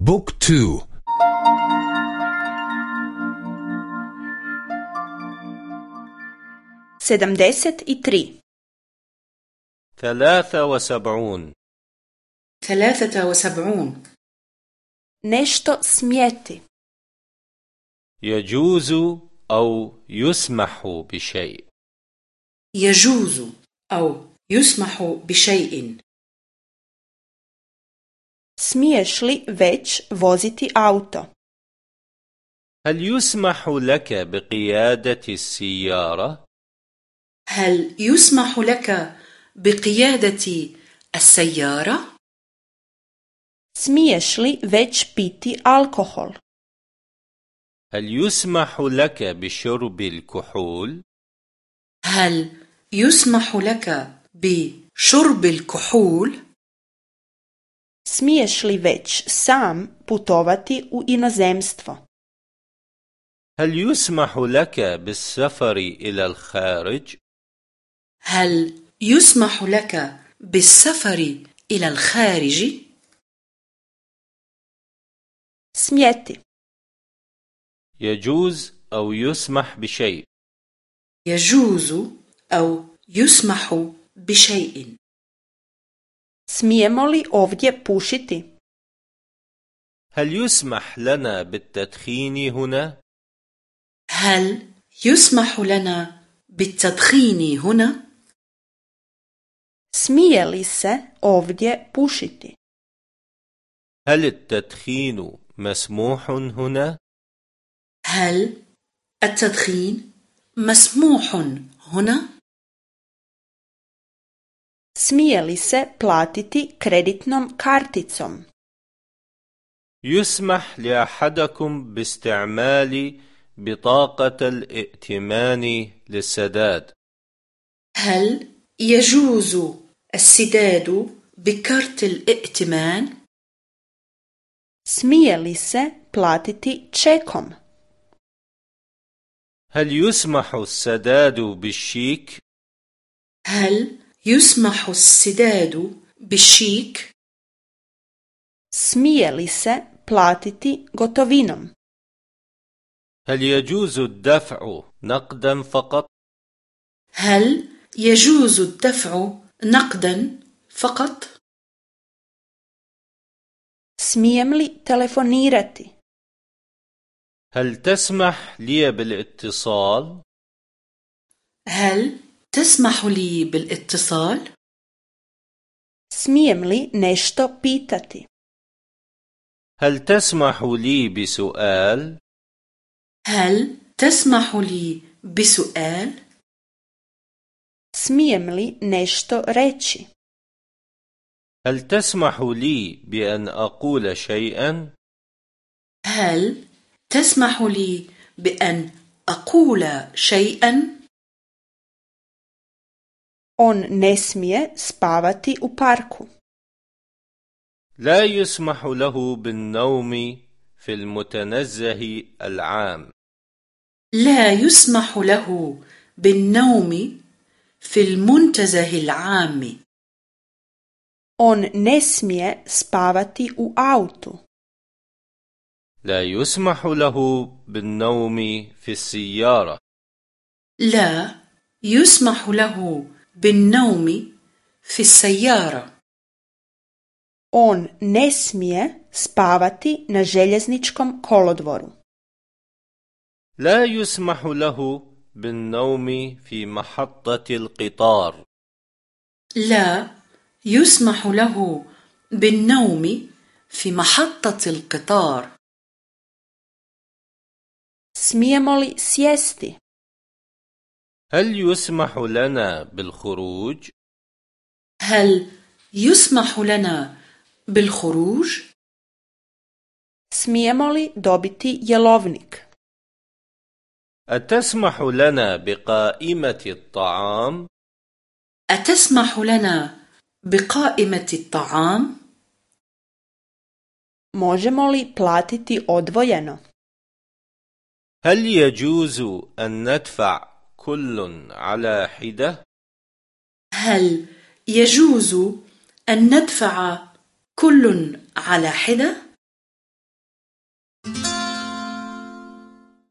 بوك تو. سدمدست tri ثلاثة وسبعون. ثلاثة وسبعون. nešto smjeti يجوز أو يسمح بشيء. يجوز أو يسمح بشيء. Smiješ li već voziti auto هل يسمح لك بقيادة السيارة؟ هل يسمح لك بقيادة السيارة؟ smiješ li već piti alkohol هل يسمح لك بشرب الكحول؟ هل يسمح لك بشرب الكحول؟ Smiješ li već sam putovati u inozemstvo هل يسمح لك بالسفر إلى الخارج؟ هل يسمح لك بالسفر إلى الخارج؟ smjeti يجوز أو يسمح بشيء يجوز أو يسمح بشيء smijemo li ovdje pušiti هل يسمح لنا بالتدخين هنا؟ هل يسمح لنا بالتدخين هنا؟ smije li se ovdje pušiti هل التدخين مسموح هنا؟ هل التدخين مسموح هنا؟ Smije li se platiti kreditnom karticom يسمح لأحدكم باستعمال بطاقة الائتمان للسداد هل يجوز السداد بكارت الائتمان؟ smije li se platiti čekom هل يسمح السداد بالشيك؟ هل يسمح السداد بالشيك؟ smije li se platiti gotovinom هل يجوز الدفع نقدا فقط؟ هل يجوز الدفع نقدا فقط؟ smijem li telefonirati هل تسمح لي بالاتصال؟ هل تسمح لي بالاتصال؟ smijem li nešto pitati هل تسمح لي بسؤال؟ هل تسمح لي بسؤال؟ smijem li nešto reći هل تسمح لي بأن أقول شيئا؟ هل تسمح لي بأن أقول شيئا؟ On ne smije spavati u parku. لا يسمح له بالنوم في المتنزه العام لا يسمح له بالنوم في المنتزه العام on ne smije spavati u autu. لا يسمح له بالنوم في السيارة لا يسمح له بالنوم في السيارة. On ne smije spavati na željezničkom kolodvoru. لا يسمح له بالنوم في محطة القطار. لا يسمح له بالنوم في محطة القطار. Smijemo li sjesti? هل يسمح لنا بالخروج؟ هل يسمح لنا بالخروج؟ smijemo li dobiti jelovnik أتسمح لنا بقائمة الطعام؟ أتسمح لنا بقائمة الطعام؟ možemo li platiti odvojeno هل يجوز أن ندفع كل على حدة؟ هل يجوز أن ندفع كل على حدة؟